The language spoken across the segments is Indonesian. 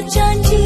janji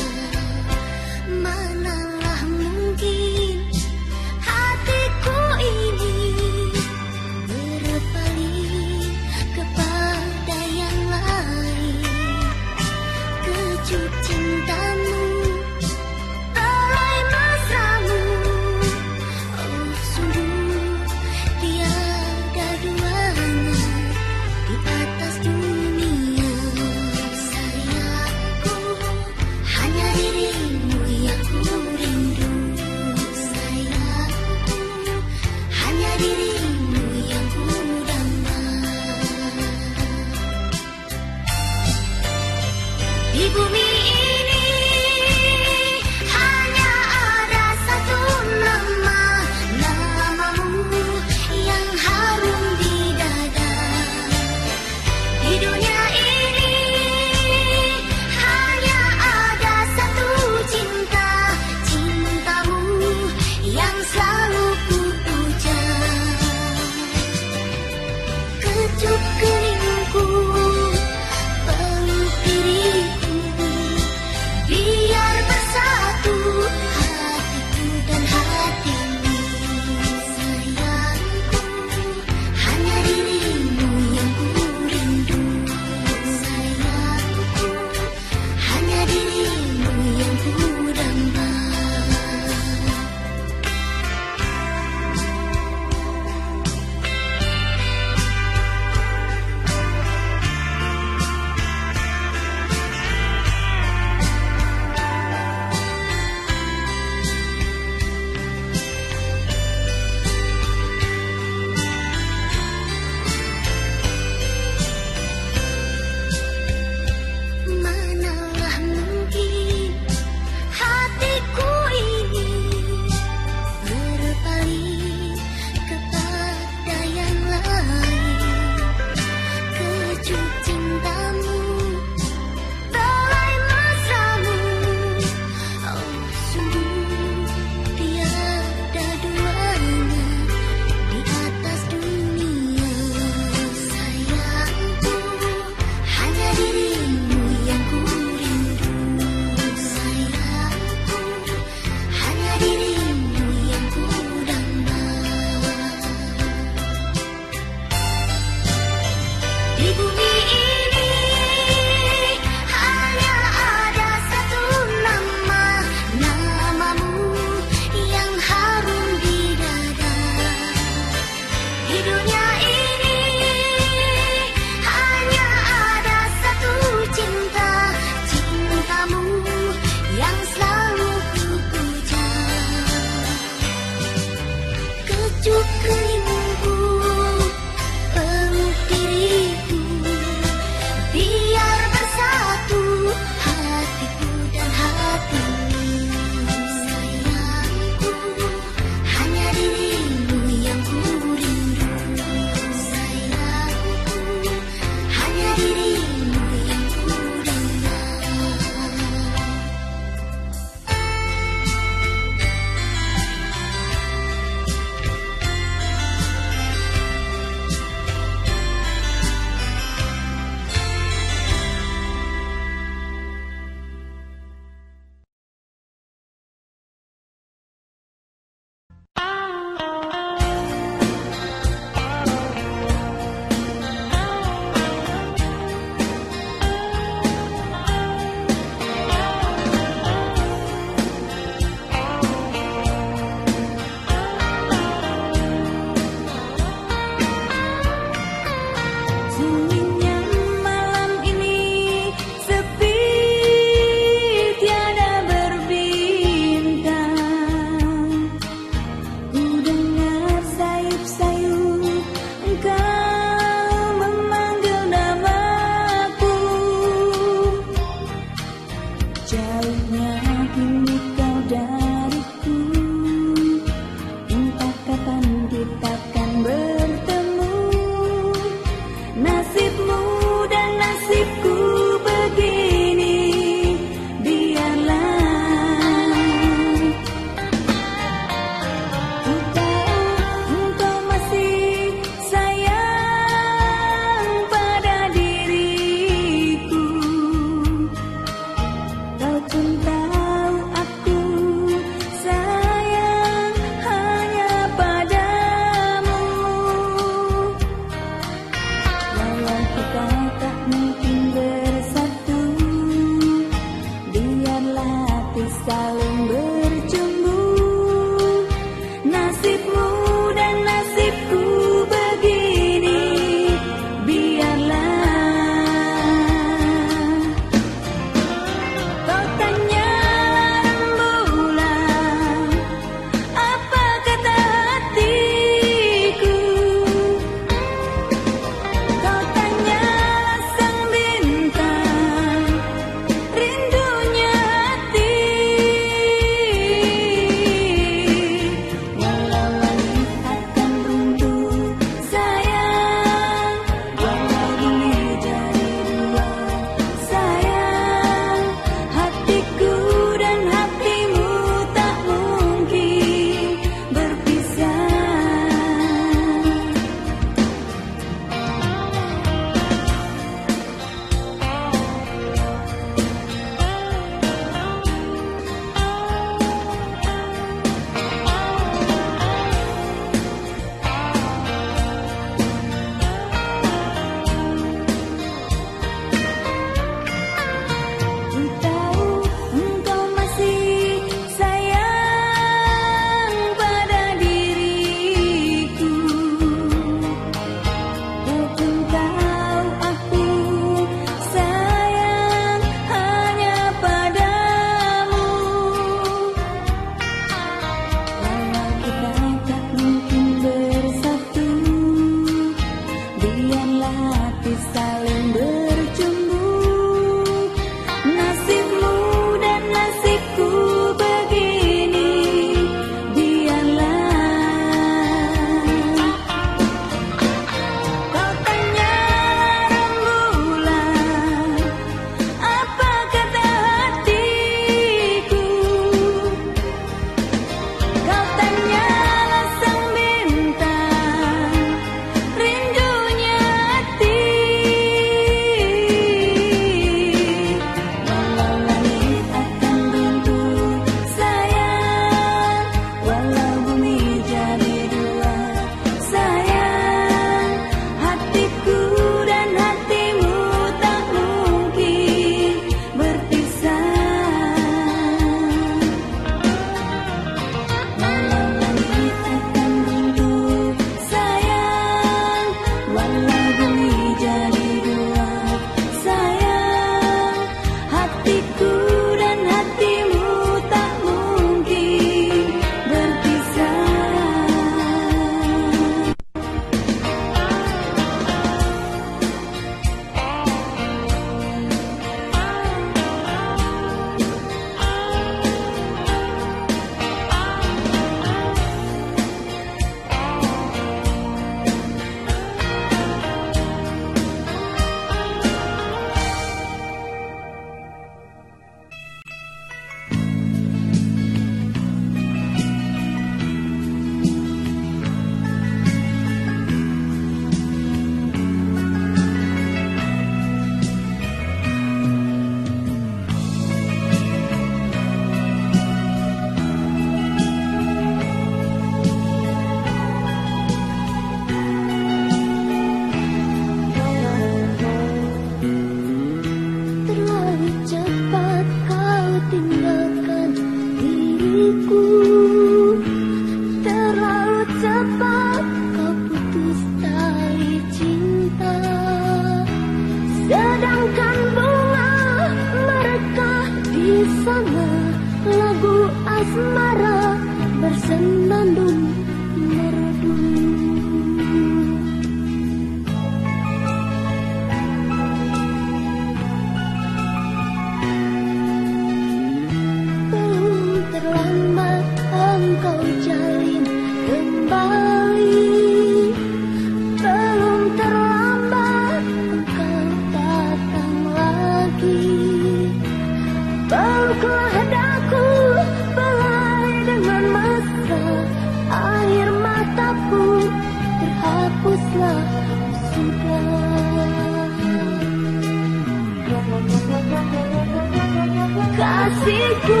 kasihku